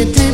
que te